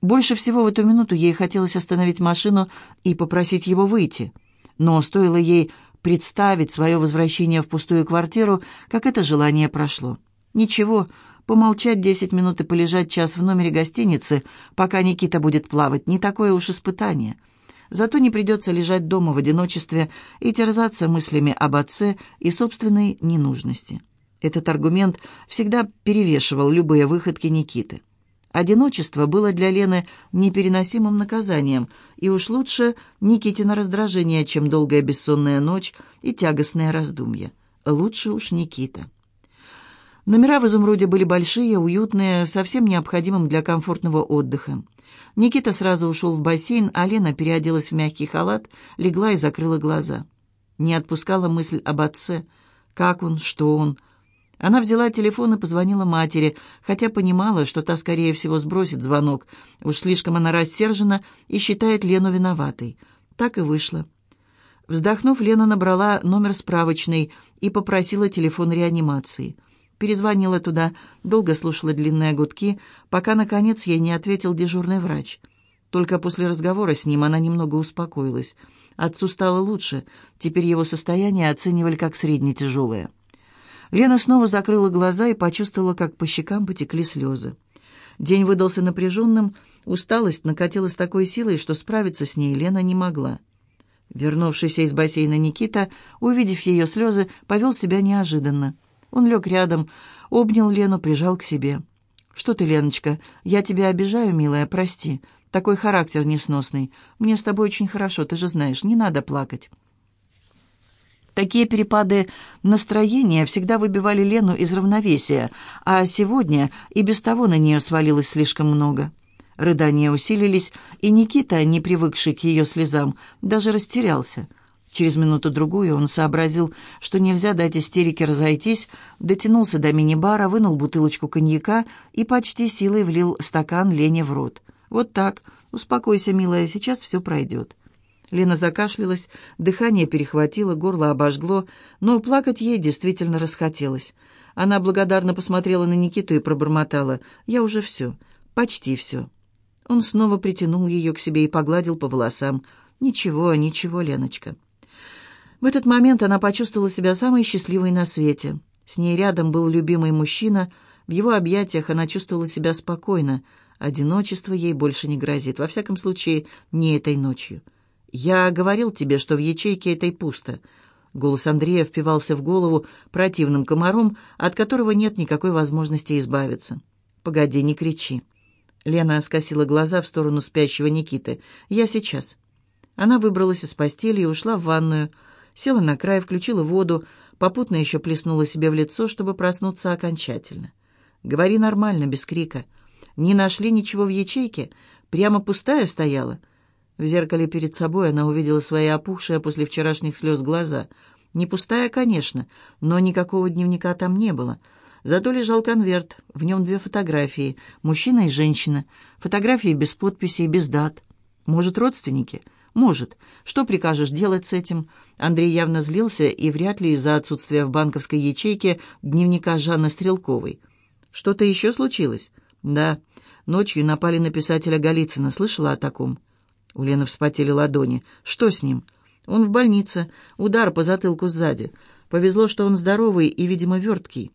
Больше всего в эту минуту ей хотелось остановить машину и попросить его выйти. Но стоило ей представить свое возвращение в пустую квартиру, как это желание прошло. Ничего, помолчать десять минут и полежать час в номере гостиницы, пока Никита будет плавать, не такое уж испытание. Зато не придется лежать дома в одиночестве и терзаться мыслями об отце и собственной ненужности. Этот аргумент всегда перевешивал любые выходки Никиты. Одиночество было для Лены непереносимым наказанием, и уж лучше Никитина раздражение, чем долгая бессонная ночь и тягостное раздумье. Лучше уж Никита. Номера в «Изумруде» были большие, уютные, совсем необходимым для комфортного отдыха. Никита сразу ушел в бассейн, а Лена переоделась в мягкий халат, легла и закрыла глаза. Не отпускала мысль об отце. Как он, что он, она взяла телефон и позвонила матери, хотя понимала, что та, скорее всего, сбросит звонок. Уж слишком она рассержена и считает Лену виноватой. Так и вышло. Вздохнув, Лена набрала номер справочной и попросила телефон реанимации. Перезвонила туда, долго слушала длинные гудки, пока, наконец, ей не ответил дежурный врач. Только после разговора с ним она немного успокоилась. Отцу стало лучше, теперь его состояние оценивали как средне тяжелое. Лена снова закрыла глаза и почувствовала, как по щекам потекли слезы. День выдался напряженным, усталость накатила с такой силой, что справиться с ней Лена не могла. Вернувшийся из бассейна Никита, увидев ее слезы, повел себя неожиданно. Он лег рядом, обнял Лену, прижал к себе. «Что ты, Леночка, я тебя обижаю, милая, прости. Такой характер несносный. Мне с тобой очень хорошо, ты же знаешь, не надо плакать». Такие перепады настроения всегда выбивали Лену из равновесия, а сегодня и без того на нее свалилось слишком много. Рыдания усилились, и Никита, не привыкший к ее слезам, даже растерялся. Через минуту-другую он сообразил, что нельзя дать истерике разойтись, дотянулся до мини-бара, вынул бутылочку коньяка и почти силой влил стакан Лене в рот. «Вот так. Успокойся, милая, сейчас все пройдет». Лена закашлялась, дыхание перехватило, горло обожгло, но плакать ей действительно расхотелось. Она благодарно посмотрела на Никиту и пробормотала. «Я уже все. Почти все». Он снова притянул ее к себе и погладил по волосам. «Ничего, ничего, Леночка». В этот момент она почувствовала себя самой счастливой на свете. С ней рядом был любимый мужчина, в его объятиях она чувствовала себя спокойно. Одиночество ей больше не грозит, во всяком случае, не этой ночью. «Я говорил тебе, что в ячейке этой пусто». Голос Андрея впивался в голову противным комаром, от которого нет никакой возможности избавиться. «Погоди, не кричи». Лена скосила глаза в сторону спящего Никиты. «Я сейчас». Она выбралась из постели и ушла в ванную. Села на край, включила воду, попутно еще плеснула себе в лицо, чтобы проснуться окончательно. «Говори нормально, без крика. Не нашли ничего в ячейке? Прямо пустая стояла?» В зеркале перед собой она увидела свои опухшие после вчерашних слез глаза. Не пустая, конечно, но никакого дневника там не было. Зато лежал конверт, в нем две фотографии, мужчина и женщина. Фотографии без подписей, без дат. Может, родственники? Может. Что прикажешь делать с этим? Андрей явно злился, и вряд ли из-за отсутствия в банковской ячейке дневника Жанны Стрелковой. Что-то еще случилось? Да. Ночью напали на писателя Голицына, слышала о таком? У Лены вспотели ладони. «Что с ним?» «Он в больнице. Удар по затылку сзади. Повезло, что он здоровый и, видимо, верткий».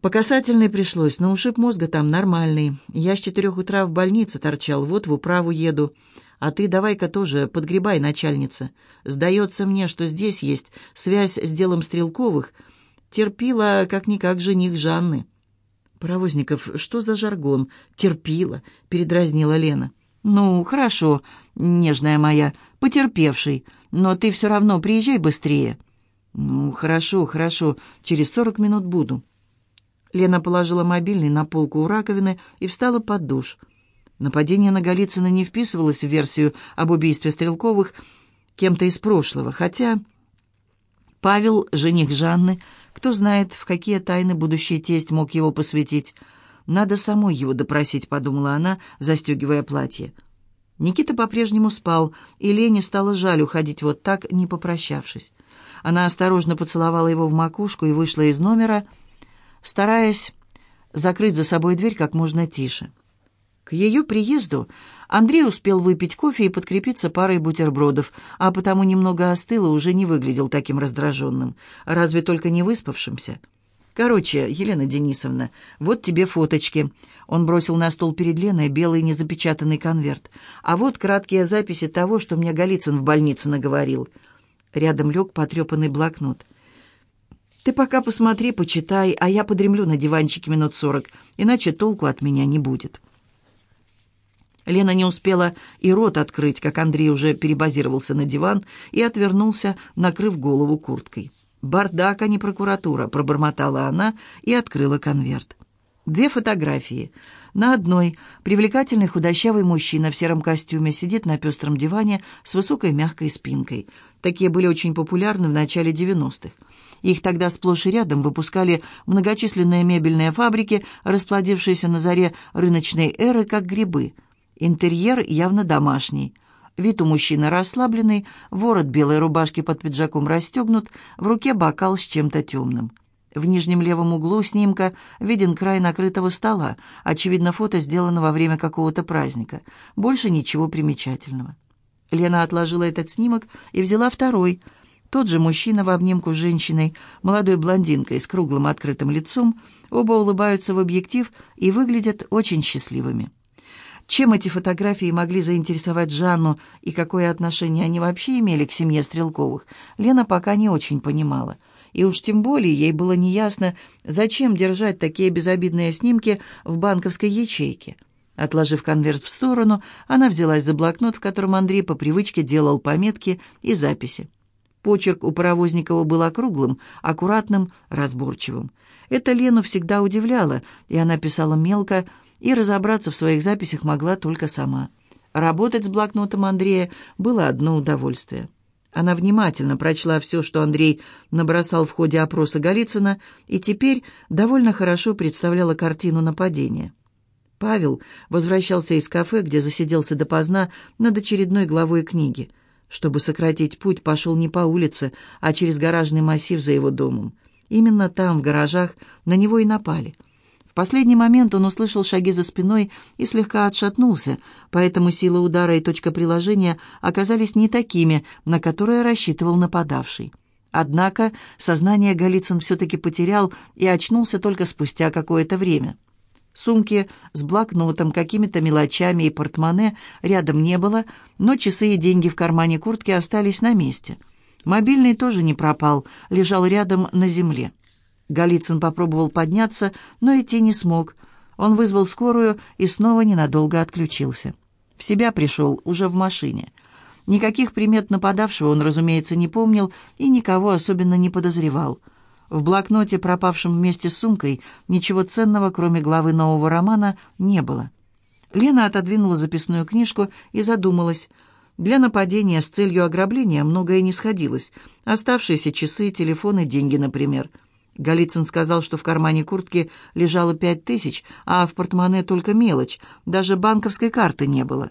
По касательной пришлось, но ушиб мозга там нормальный. Я с четырех утра в больнице торчал, вот в управу еду. А ты давай-ка тоже подгребай, начальница. Сдается мне, что здесь есть связь с делом Стрелковых. Терпила, как-никак, жених Жанны». «Паровозников, что за жаргон? Терпила», — передразнила Лена. «Ну, хорошо, нежная моя, потерпевший, но ты все равно приезжай быстрее». «Ну, хорошо, хорошо, через сорок минут буду». Лена положила мобильный на полку у раковины и встала под душ. Нападение на Голицына не вписывалось в версию об убийстве Стрелковых кем-то из прошлого, хотя... Павел, жених Жанны, кто знает, в какие тайны будущий тесть мог его посвятить. Надо самой его допросить, подумала она, застегивая платье. Никита по-прежнему спал, и Лене стало жаль уходить вот так, не попрощавшись. Она осторожно поцеловала его в макушку и вышла из номера, стараясь закрыть за собой дверь как можно тише. К ее приезду Андрей успел выпить кофе и подкрепиться парой бутербродов, а потому немного остыл и уже не выглядел таким раздраженным, разве только не выспавшимся. Короче, Елена Денисовна, вот тебе фоточки. Он бросил на стол перед Леной белый незапечатанный конверт. А вот краткие записи того, что мне Голицын в больнице наговорил. Рядом лег потрепанный блокнот. Ты пока посмотри, почитай, а я подремлю на диванчике минут сорок, иначе толку от меня не будет. Лена не успела и рот открыть, как Андрей уже перебазировался на диван и отвернулся, накрыв голову курткой. «Бардак, а не прокуратура», — пробормотала она и открыла конверт. Две фотографии. На одной привлекательный худощавый мужчина в сером костюме сидит на пестром диване с высокой мягкой спинкой. Такие были очень популярны в начале 90-х. Их тогда сплошь и рядом выпускали многочисленные мебельные фабрики, расплодившиеся на заре рыночной эры, как грибы. Интерьер явно домашний – Вид у мужчины расслабленный, ворот белой рубашки под пиджаком расстегнут, в руке бокал с чем-то темным. В нижнем левом углу снимка виден край накрытого стола. Очевидно, фото сделано во время какого-то праздника. Больше ничего примечательного. Лена отложила этот снимок и взяла второй. Тот же мужчина в обнимку с женщиной, молодой блондинкой с круглым открытым лицом. Оба улыбаются в объектив и выглядят очень счастливыми. Чем эти фотографии могли заинтересовать Жанну и какое отношение они вообще имели к семье Стрелковых, Лена пока не очень понимала. И уж тем более ей было неясно, зачем держать такие безобидные снимки в банковской ячейке. Отложив конверт в сторону, она взялась за блокнот, в котором Андрей по привычке делал пометки и записи. Почерк у Паровозникова был округлым, аккуратным, разборчивым. Это Лену всегда удивляло, и она писала мелко, и разобраться в своих записях могла только сама. Работать с блокнотом Андрея было одно удовольствие. Она внимательно прочла все, что Андрей набросал в ходе опроса Голицына, и теперь довольно хорошо представляла картину нападения. Павел возвращался из кафе, где засиделся допоздна над очередной главой книги. Чтобы сократить путь, пошел не по улице, а через гаражный массив за его домом. Именно там, в гаражах, на него и напали – последний момент он услышал шаги за спиной и слегка отшатнулся, поэтому сила удара и точка приложения оказались не такими, на которые рассчитывал нападавший. Однако сознание Голицын все-таки потерял и очнулся только спустя какое-то время. Сумки с блокнотом, какими-то мелочами и портмоне рядом не было, но часы и деньги в кармане куртки остались на месте. Мобильный тоже не пропал, лежал рядом на земле. Голицын попробовал подняться, но идти не смог. Он вызвал скорую и снова ненадолго отключился. В себя пришел уже в машине. Никаких примет нападавшего он, разумеется, не помнил и никого особенно не подозревал. В блокноте, пропавшем вместе с сумкой, ничего ценного, кроме главы нового романа, не было. Лена отодвинула записную книжку и задумалась. Для нападения с целью ограбления многое не сходилось. Оставшиеся часы, телефоны, деньги, например – Голицын сказал, что в кармане куртки лежало пять тысяч, а в портмоне только мелочь, даже банковской карты не было.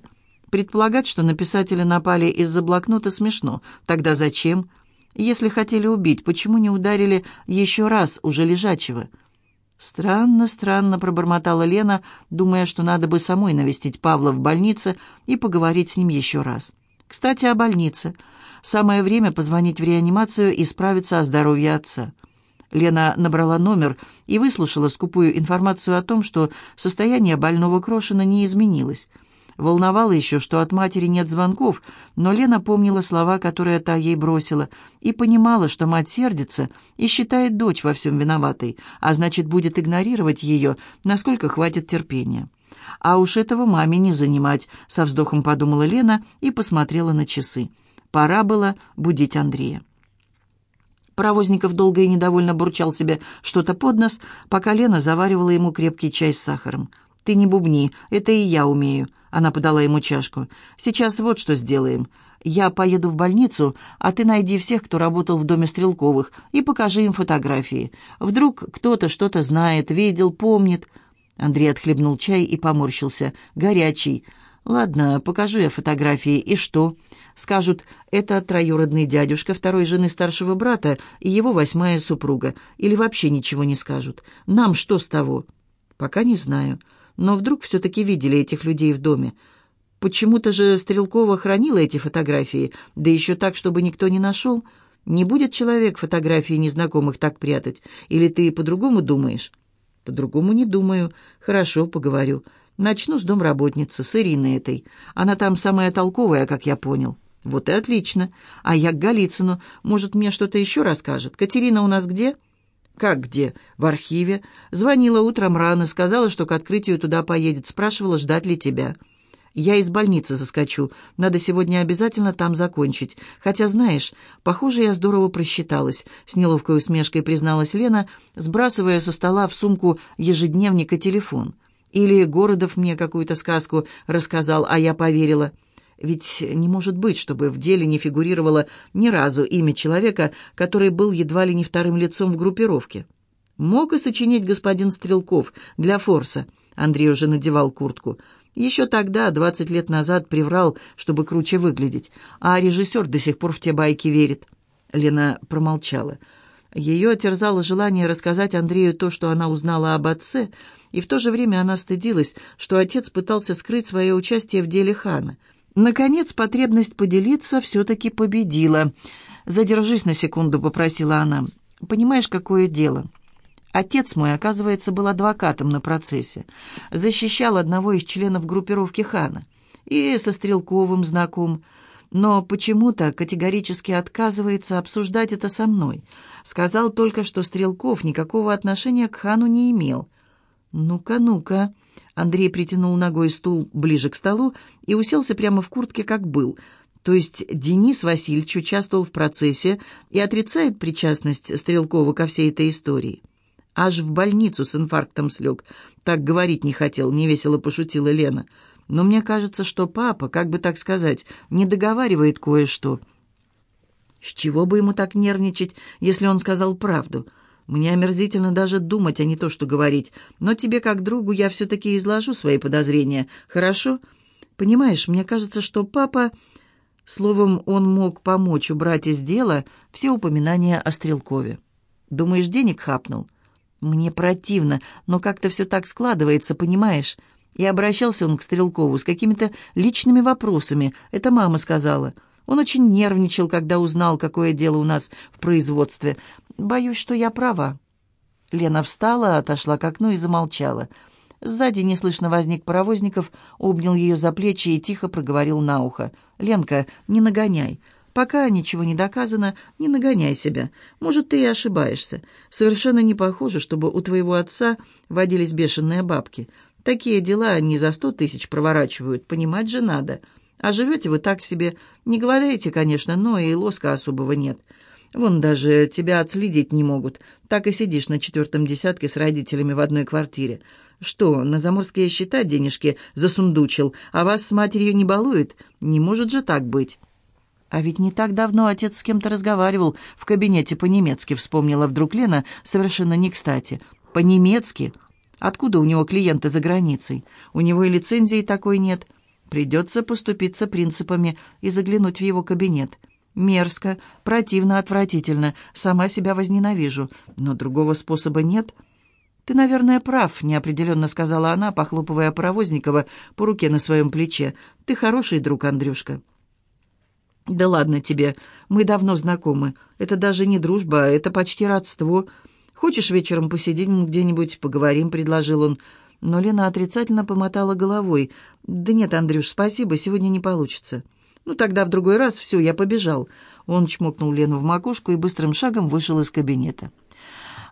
Предполагать, что на писателя напали из-за блокнота, смешно. Тогда зачем? Если хотели убить, почему не ударили еще раз, уже лежачего?» «Странно, странно», — пробормотала Лена, думая, что надо бы самой навестить Павла в больнице и поговорить с ним еще раз. «Кстати, о больнице. Самое время позвонить в реанимацию и справиться о здоровье отца». Лена набрала номер и выслушала скупую информацию о том, что состояние больного Крошина не изменилось. Волновало еще, что от матери нет звонков, но Лена помнила слова, которые та ей бросила, и понимала, что мать сердится и считает дочь во всем виноватой, а значит, будет игнорировать ее, насколько хватит терпения. «А уж этого маме не занимать», — со вздохом подумала Лена и посмотрела на часы. Пора было будить Андрея. Провозников долго и недовольно бурчал себе что-то под нос, пока Лена заваривала ему крепкий чай с сахаром. «Ты не бубни, это и я умею», — она подала ему чашку. «Сейчас вот что сделаем. Я поеду в больницу, а ты найди всех, кто работал в доме Стрелковых, и покажи им фотографии. Вдруг кто-то что-то знает, видел, помнит». Андрей отхлебнул чай и поморщился. «Горячий». «Ладно, покажу я фотографии, и что?» Скажут, это троюродный дядюшка второй жены старшего брата и его восьмая супруга. Или вообще ничего не скажут. Нам что с того? Пока не знаю. Но вдруг все-таки видели этих людей в доме. Почему-то же Стрелкова хранила эти фотографии, да еще так, чтобы никто не нашел. Не будет человек фотографии незнакомых так прятать? Или ты по-другому думаешь?» «По-другому не думаю. Хорошо, поговорю. Начну с домработницы, с Ириной этой. Она там самая толковая, как я понял». «Вот и отлично. А я к Голицыну. Может, мне что-то еще расскажет? Катерина у нас где?» «Как где?» «В архиве. Звонила утром рано, сказала, что к открытию туда поедет, спрашивала, ждать ли тебя». «Я из больницы заскочу. Надо сегодня обязательно там закончить. Хотя, знаешь, похоже, я здорово просчиталась», — с неловкой усмешкой призналась Лена, сбрасывая со стола в сумку ежедневник и телефон. «Телефон». Или Городов мне какую-то сказку рассказал, а я поверила. Ведь не может быть, чтобы в деле не фигурировало ни разу имя человека, который был едва ли не вторым лицом в группировке. Мог и сочинить господин Стрелков для форса. Андрей уже надевал куртку. Еще тогда, 20 лет назад, приврал, чтобы круче выглядеть. А режиссер до сих пор в те байки верит. Лена промолчала. Ее терзало желание рассказать Андрею то, что она узнала об отце, и в то же время она стыдилась, что отец пытался скрыть свое участие в деле хана. Наконец, потребность поделиться все-таки победила. «Задержись на секунду», — попросила она. «Понимаешь, какое дело?» Отец мой, оказывается, был адвокатом на процессе. Защищал одного из членов группировки хана. И со Стрелковым знаком но почему-то категорически отказывается обсуждать это со мной. Сказал только, что Стрелков никакого отношения к хану не имел. «Ну-ка, ну-ка». Андрей притянул ногой стул ближе к столу и уселся прямо в куртке, как был. То есть Денис Васильевич участвовал в процессе и отрицает причастность Стрелкова ко всей этой истории. Аж в больницу с инфарктом слег. Так говорить не хотел, невесело пошутила Лена. Но мне кажется, что папа, как бы так сказать, не договаривает кое-что. С чего бы ему так нервничать, если он сказал правду? Мне омерзительно даже думать, а не то, что говорить. Но тебе, как другу, я все-таки изложу свои подозрения, хорошо? Понимаешь, мне кажется, что папа... Словом, он мог помочь убрать из дела все упоминания о Стрелкове. Думаешь, денег хапнул? Мне противно, но как-то все так складывается, понимаешь? И обращался он к Стрелкову с какими-то личными вопросами. Это мама сказала. Он очень нервничал, когда узнал, какое дело у нас в производстве. Боюсь, что я права». Лена встала, отошла к окну и замолчала. Сзади неслышно возник Паровозников, обнял ее за плечи и тихо проговорил на ухо. «Ленка, не нагоняй. Пока ничего не доказано, не нагоняй себя. Может, ты и ошибаешься. Совершенно не похоже, чтобы у твоего отца водились бешеные бабки. Такие дела не за сто тысяч проворачивают, понимать же надо». А живете вы так себе. Не голодаете, конечно, но и лоска особого нет. Вон даже тебя отследить не могут. Так и сидишь на четвертом десятке с родителями в одной квартире. Что, на заморские счета денежки засундучил, а вас с матерью не балует? Не может же так быть». «А ведь не так давно отец с кем-то разговаривал в кабинете по-немецки», вспомнила вдруг Лена совершенно не кстати. «По-немецки? Откуда у него клиенты за границей? У него и лицензии такой нет». Придется поступиться принципами и заглянуть в его кабинет. Мерзко, противно, отвратительно. Сама себя возненавижу. Но другого способа нет. «Ты, наверное, прав», — неопределенно сказала она, похлопывая Паровозникова по руке на своем плече. «Ты хороший друг, Андрюшка». «Да ладно тебе. Мы давно знакомы. Это даже не дружба, а это почти родство. Хочешь вечером посидим где-нибудь, поговорим?» — предложил он но Лена отрицательно помотала головой. «Да нет, Андрюш, спасибо, сегодня не получится». «Ну тогда в другой раз, все, я побежал». Он чмокнул Лену в макушку и быстрым шагом вышел из кабинета.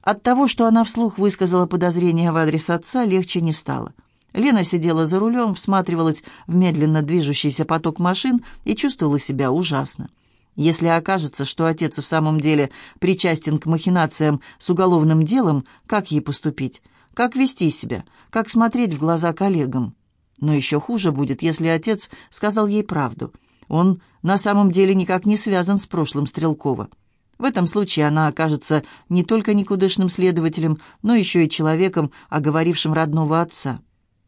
От того, что она вслух высказала подозрения в адрес отца, легче не стало. Лена сидела за рулем, всматривалась в медленно движущийся поток машин и чувствовала себя ужасно. Если окажется, что отец в самом деле причастен к махинациям с уголовным делом, как ей поступить? как вести себя, как смотреть в глаза коллегам. Но еще хуже будет, если отец сказал ей правду. Он на самом деле никак не связан с прошлым Стрелкова. В этом случае она окажется не только никудышным следователем, но еще и человеком, оговорившим родного отца.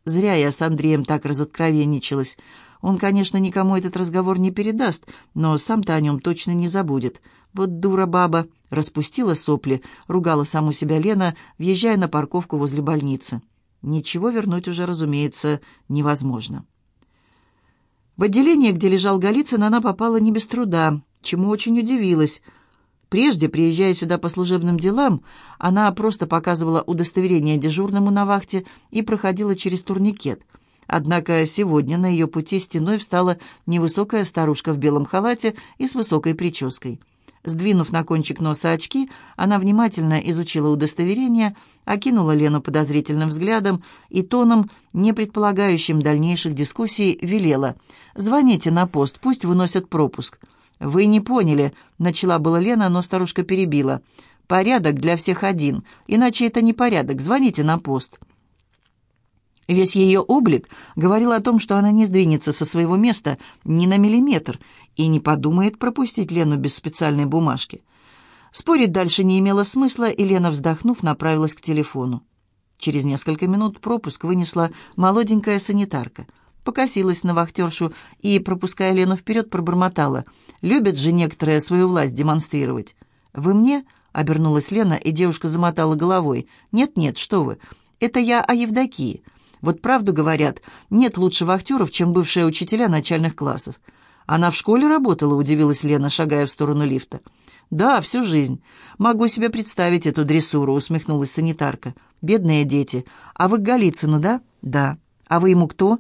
Зря я с Андреем так разоткровенничалась. Он, конечно, никому этот разговор не передаст, но сам-то о нем точно не забудет. Вот дура баба, распустила сопли, ругала саму себя Лена, въезжая на парковку возле больницы. Ничего вернуть уже, разумеется, невозможно. В отделение, где лежал Голицын, она попала не без труда, чему очень удивилась. Прежде, приезжая сюда по служебным делам, она просто показывала удостоверение дежурному на вахте и проходила через турникет – Однако сегодня на ее пути стеной встала невысокая старушка в белом халате и с высокой прической. Сдвинув на кончик носа очки, она внимательно изучила удостоверение, окинула Лену подозрительным взглядом и тоном, не предполагающим дальнейших дискуссий, велела. «Звоните на пост, пусть выносят пропуск». «Вы не поняли», — начала была Лена, но старушка перебила. «Порядок для всех один, иначе это не порядок, звоните на пост». Весь ее облик говорил о том, что она не сдвинется со своего места ни на миллиметр и не подумает пропустить Лену без специальной бумажки. Спорить дальше не имело смысла, и Лена, вздохнув, направилась к телефону. Через несколько минут пропуск вынесла молоденькая санитарка. Покосилась на вахтершу и, пропуская Лену вперед, пробормотала. «Любят же некоторые свою власть демонстрировать». «Вы мне?» — обернулась Лена, и девушка замотала головой. «Нет-нет, что вы. Это я о Евдокии». Вот правду говорят, нет лучше вахтеров, чем бывшие учителя начальных классов. Она в школе работала, удивилась Лена, шагая в сторону лифта. «Да, всю жизнь. Могу себе представить эту дрессуру», — усмехнулась санитарка. «Бедные дети. А вы к Голицыну, да?» «Да». «А вы ему кто?»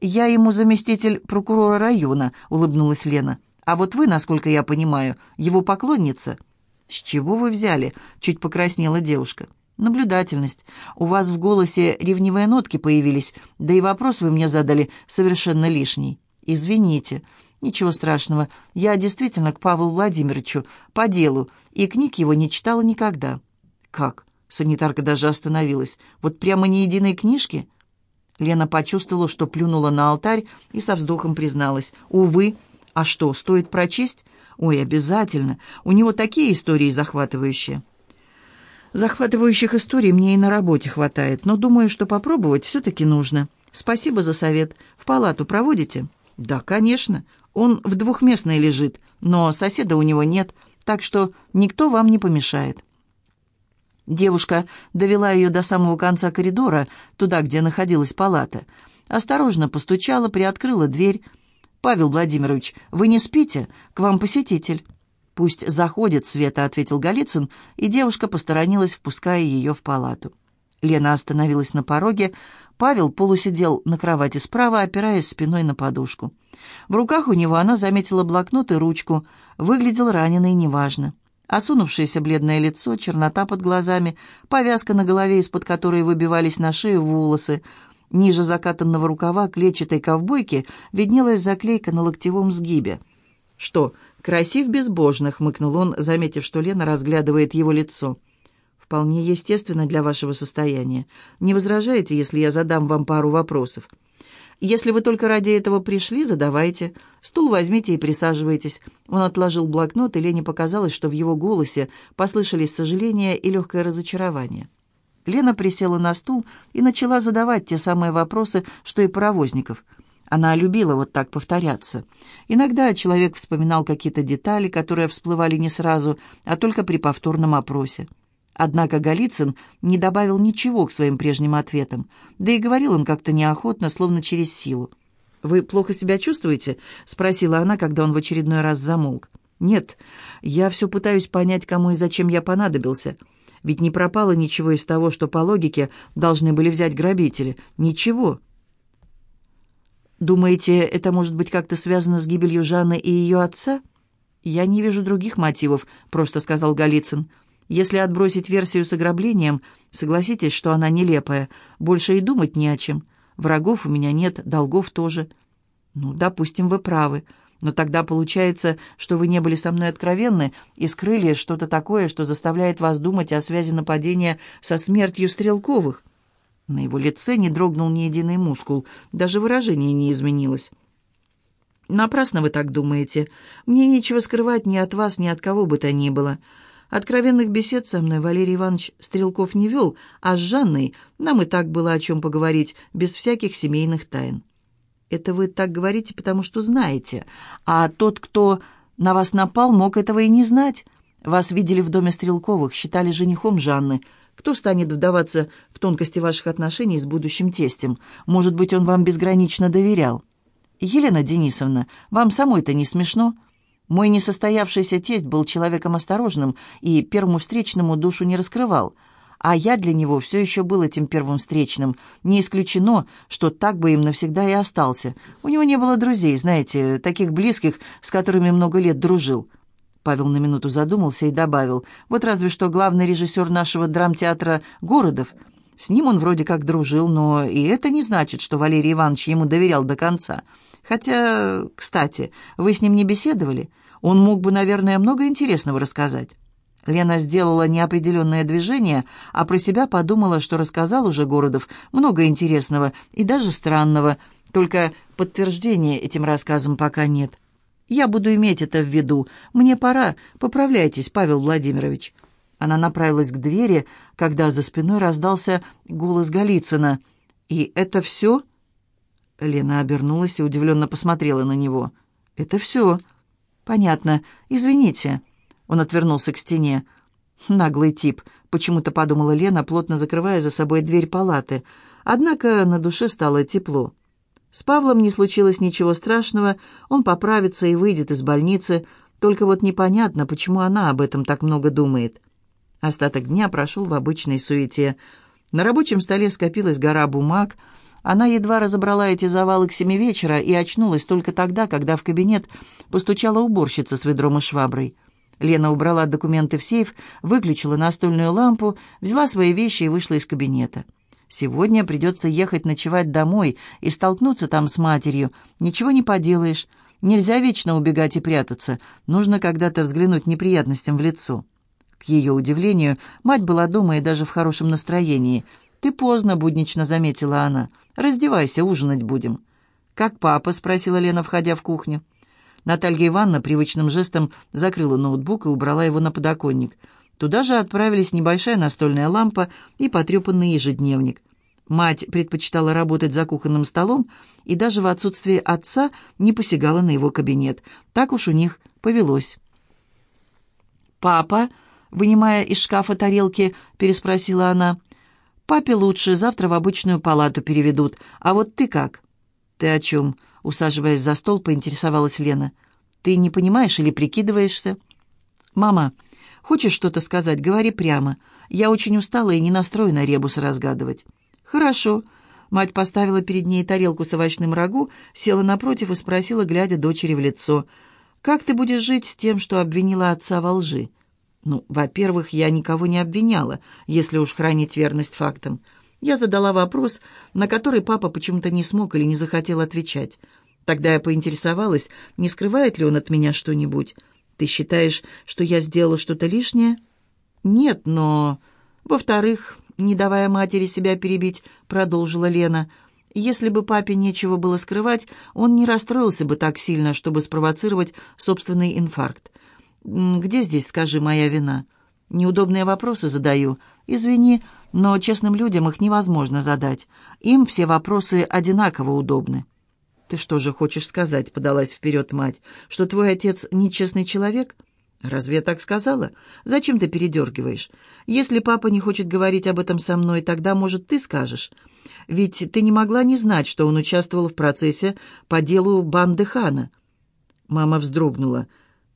«Я ему заместитель прокурора района», — улыбнулась Лена. «А вот вы, насколько я понимаю, его поклонница». «С чего вы взяли?» — чуть покраснела девушка. «Наблюдательность. У вас в голосе ревнивые нотки появились, да и вопрос вы мне задали совершенно лишний. Извините. Ничего страшного. Я действительно к Павлу Владимировичу по делу, и книг его не читала никогда». «Как?» Санитарка даже остановилась. «Вот прямо ни единой книжки?» Лена почувствовала, что плюнула на алтарь и со вздохом призналась. «Увы. А что, стоит прочесть?» «Ой, обязательно. У него такие истории захватывающие». Захватывающих историй мне и на работе хватает, но думаю, что попробовать все-таки нужно. Спасибо за совет. В палату проводите? Да, конечно. Он в двухместной лежит, но соседа у него нет, так что никто вам не помешает. Девушка довела ее до самого конца коридора, туда, где находилась палата. Осторожно постучала, приоткрыла дверь. «Павел Владимирович, вы не спите? К вам посетитель». «Пусть заходит, Света», — ответил Голицын, и девушка посторонилась, впуская ее в палату. Лена остановилась на пороге. Павел полусидел на кровати справа, опираясь спиной на подушку. В руках у него она заметила блокнот и ручку. Выглядел раненый неважно. Осунувшееся бледное лицо, чернота под глазами, повязка на голове, из-под которой выбивались на шею волосы. Ниже закатанного рукава клетчатой ковбойки виднелась заклейка на локтевом сгибе. «Что, «Красив безбожно», — хмыкнул он, заметив, что Лена разглядывает его лицо. «Вполне естественно для вашего состояния. Не возражаете, если я задам вам пару вопросов?» «Если вы только ради этого пришли, задавайте. Стул возьмите и присаживайтесь». Он отложил блокнот, и Лене показалось, что в его голосе послышались сожаления и легкое разочарование. Лена присела на стул и начала задавать те самые вопросы, что и паровозников — она любила вот так повторяться. Иногда человек вспоминал какие-то детали, которые всплывали не сразу, а только при повторном опросе. Однако Голицын не добавил ничего к своим прежним ответам, да и говорил он как-то неохотно, словно через силу. «Вы плохо себя чувствуете?» — спросила она, когда он в очередной раз замолк. «Нет, я все пытаюсь понять, кому и зачем я понадобился. Ведь не пропало ничего из того, что по логике должны были взять грабители. Ничего». Думаете, это может быть как-то связано с гибелью Жанны и ее отца? Я не вижу других мотивов, просто сказал Голицын. Если отбросить версию с ограблением, согласитесь, что она нелепая. Больше и думать не о чем. Врагов у меня нет, долгов тоже. Ну, допустим, вы правы. Но тогда получается, что вы не были со мной откровенны и скрыли что-то такое, что заставляет вас думать о связи нападения со смертью Стрелковых. На его лице не дрогнул ни единый мускул, даже выражение не изменилось. «Напрасно вы так думаете. Мне нечего скрывать ни от вас, ни от кого бы то ни было. Откровенных бесед со мной Валерий Иванович Стрелков не вел, а с Жанной нам и так было о чем поговорить, без всяких семейных тайн». «Это вы так говорите, потому что знаете, а тот, кто на вас напал, мог этого и не знать». Вас видели в доме Стрелковых, считали женихом Жанны. Кто станет вдаваться в тонкости ваших отношений с будущим тестем? Может быть, он вам безгранично доверял. Елена Денисовна, вам самой-то не смешно? Мой несостоявшийся тесть был человеком осторожным и первому встречному душу не раскрывал. А я для него все еще был этим первым встречным. Не исключено, что так бы им навсегда и остался. У него не было друзей, знаете, таких близких, с которыми много лет дружил. Павел на минуту задумался и добавил, вот разве что главный режиссер нашего драмтеатра «Городов». С ним он вроде как дружил, но и это не значит, что Валерий Иванович ему доверял до конца. Хотя, кстати, вы с ним не беседовали? Он мог бы, наверное, много интересного рассказать». Лена сделала неопределенное движение, а про себя подумала, что рассказал уже Городов много интересного и даже странного, только подтверждения этим рассказам пока нет. Я буду иметь это в виду. Мне пора. Поправляйтесь, Павел Владимирович». Она направилась к двери, когда за спиной раздался голос Голицына. «И это все?» Лена обернулась и удивленно посмотрела на него. «Это все». «Понятно. Извините». Он отвернулся к стене. «Наглый тип», — почему-то подумала Лена, плотно закрывая за собой дверь палаты. Однако на душе стало тепло. С Павлом не случилось ничего страшного, он поправится и выйдет из больницы, только вот непонятно, почему она об этом так много думает. Остаток дня прошел в обычной суете. На рабочем столе скопилась гора бумаг. Она едва разобрала эти завалы к семи вечера и очнулась только тогда, когда в кабинет постучала уборщица с ведром и шваброй. Лена убрала документы в сейф, выключила настольную лампу, взяла свои вещи и вышла из кабинета. Сегодня придется ехать ночевать домой и столкнуться там с матерью. Ничего не поделаешь. Нельзя вечно убегать и прятаться. Нужно когда-то взглянуть неприятностям в лицо». К ее удивлению, мать была дома и даже в хорошем настроении. «Ты поздно», — буднично заметила она. «Раздевайся, ужинать будем». «Как папа?» — спросила Лена, входя в кухню. Наталья Ивановна привычным жестом закрыла ноутбук и убрала его на подоконник. «Наталья Туда же отправились небольшая настольная лампа и потрепанный ежедневник. Мать предпочитала работать за кухонным столом и даже в отсутствие отца не посягала на его кабинет. Так уж у них повелось. «Папа?» — вынимая из шкафа тарелки, переспросила она. «Папе лучше, завтра в обычную палату переведут. А вот ты как?» «Ты о чем?» — усаживаясь за стол, поинтересовалась Лена. «Ты не понимаешь или прикидываешься?» «Мама, Хочешь что-то сказать, говори прямо. Я очень устала и не настроена ребусы разгадывать». «Хорошо». Мать поставила перед ней тарелку с овощным рагу, села напротив и спросила, глядя дочери в лицо. «Как ты будешь жить с тем, что обвинила отца во лжи?» «Ну, во-первых, я никого не обвиняла, если уж хранить верность фактам. Я задала вопрос, на который папа почему-то не смог или не захотел отвечать. Тогда я поинтересовалась, не скрывает ли он от меня что-нибудь». Ты считаешь, что я сделала что-то лишнее? Нет, но... Во-вторых, не давая матери себя перебить, продолжила Лена. Если бы папе нечего было скрывать, он не расстроился бы так сильно, чтобы спровоцировать собственный инфаркт. Где здесь, скажи, моя вина? Неудобные вопросы задаю. Извини, но честным людям их невозможно задать. Им все вопросы одинаково удобны. «Ты что же хочешь сказать?» — подалась вперед мать. «Что твой отец нечестный человек?» «Разве я так сказала? Зачем ты передергиваешь? Если папа не хочет говорить об этом со мной, тогда, может, ты скажешь. Ведь ты не могла не знать, что он участвовал в процессе по делу банды Хана». Мама вздрогнула.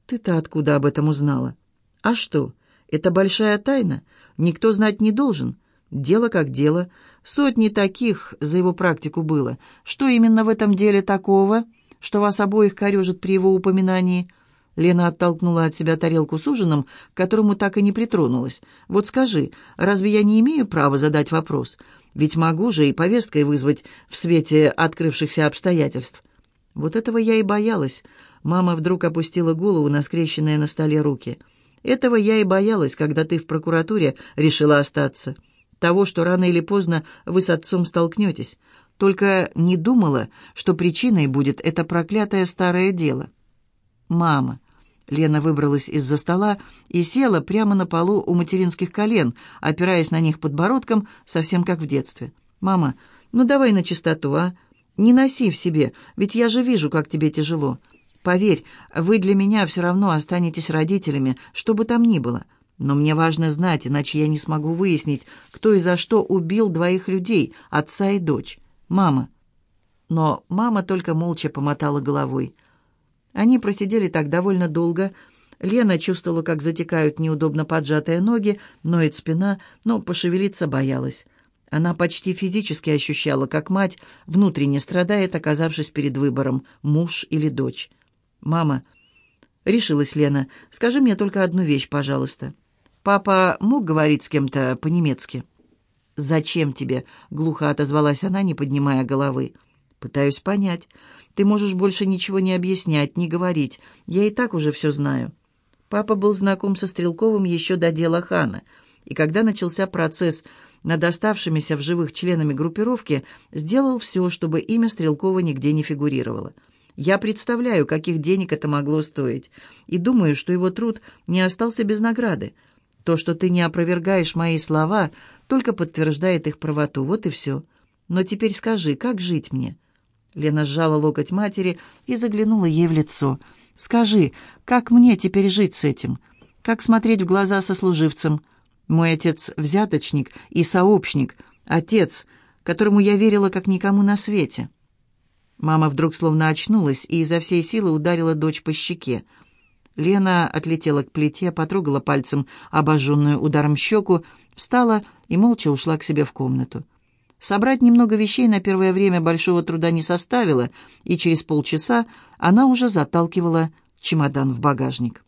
«Ты-то откуда об этом узнала?» «А что? Это большая тайна. Никто знать не должен. Дело как дело. Сотни таких за его практику было. Что именно в этом деле такого, что вас обоих корежит при его упоминании?» Лена оттолкнула от себя тарелку с ужином, к которому так и не притронулась. «Вот скажи, разве я не имею права задать вопрос? Ведь могу же и повесткой вызвать в свете открывшихся обстоятельств». Вот этого я и боялась. Мама вдруг опустила голову на скрещенные на столе руки. «Этого я и боялась, когда ты в прокуратуре решила остаться» того, что рано или поздно вы с отцом столкнетесь. Только не думала, что причиной будет это проклятое старое дело. «Мама». Лена выбралась из-за стола и села прямо на полу у материнских колен, опираясь на них подбородком, совсем как в детстве. «Мама, ну давай на чистоту, а? Не носи в себе, ведь я же вижу, как тебе тяжело. Поверь, вы для меня все равно останетесь родителями, что бы там ни было. Но мне важно знать, иначе я не смогу выяснить, кто и за что убил двоих людей, отца и дочь. Мама. Но мама только молча помотала головой. Они просидели так довольно долго. Лена чувствовала, как затекают неудобно поджатые ноги, ноет спина, но пошевелиться боялась. Она почти физически ощущала, как мать внутренне страдает, оказавшись перед выбором, муж или дочь. «Мама», — решилась Лена, — «скажи мне только одну вещь, пожалуйста». Папа мог говорить с кем-то по-немецки? «Зачем тебе?» — глухо отозвалась она, не поднимая головы. «Пытаюсь понять. Ты можешь больше ничего не объяснять, не говорить. Я и так уже все знаю». Папа был знаком со Стрелковым еще до дела Хана. И когда начался процесс над оставшимися в живых членами группировки, сделал все, чтобы имя Стрелкова нигде не фигурировало. Я представляю, каких денег это могло стоить. И думаю, что его труд не остался без награды. То, что ты не опровергаешь мои слова, только подтверждает их правоту. Вот и все. Но теперь скажи, как жить мне?» Лена сжала локоть матери и заглянула ей в лицо. «Скажи, как мне теперь жить с этим? Как смотреть в глаза сослуживцам? Мой отец — взяточник и сообщник, отец, которому я верила как никому на свете». Мама вдруг словно очнулась и изо всей силы ударила дочь по щеке — Лена отлетела к плите, потрогала пальцем обожженную ударом щеку, встала и молча ушла к себе в комнату. Собрать немного вещей на первое время большого труда не составило, и через полчаса она уже заталкивала чемодан в багажник.